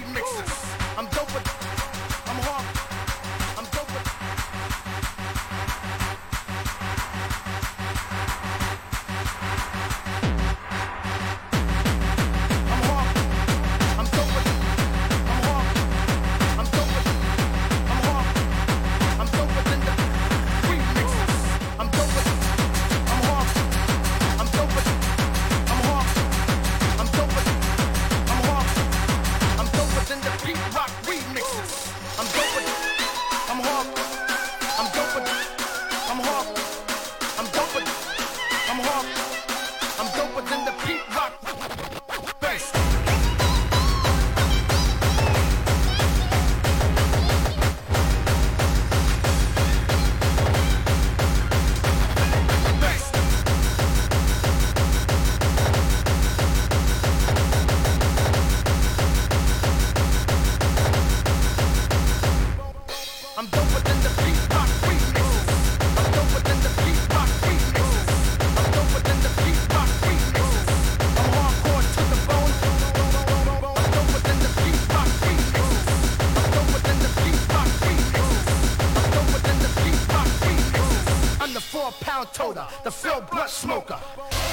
remixes. I'm dope with, boca.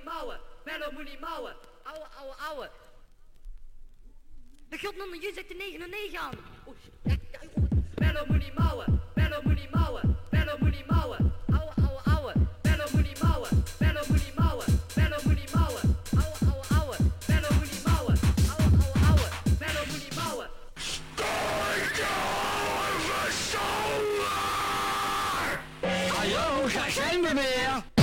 Niet mouwen, bello moet niet mouwen. Ouwe, ouwe, ouwe. De zet de 9 en 9 aan. Moet niet mouwen, bello moet niet mouwen, bello moet niet mouwen. Ouwe, ouwe, ouwe, bello moet niet mouwen, bello moet niet mouwen, bello moet niet mouwen. Ouwe, ouwe, ouwe, bello moet niet mouwen, ouwe, ouwe, ouwe, bello moet niet mouwen. Daar zijn.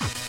you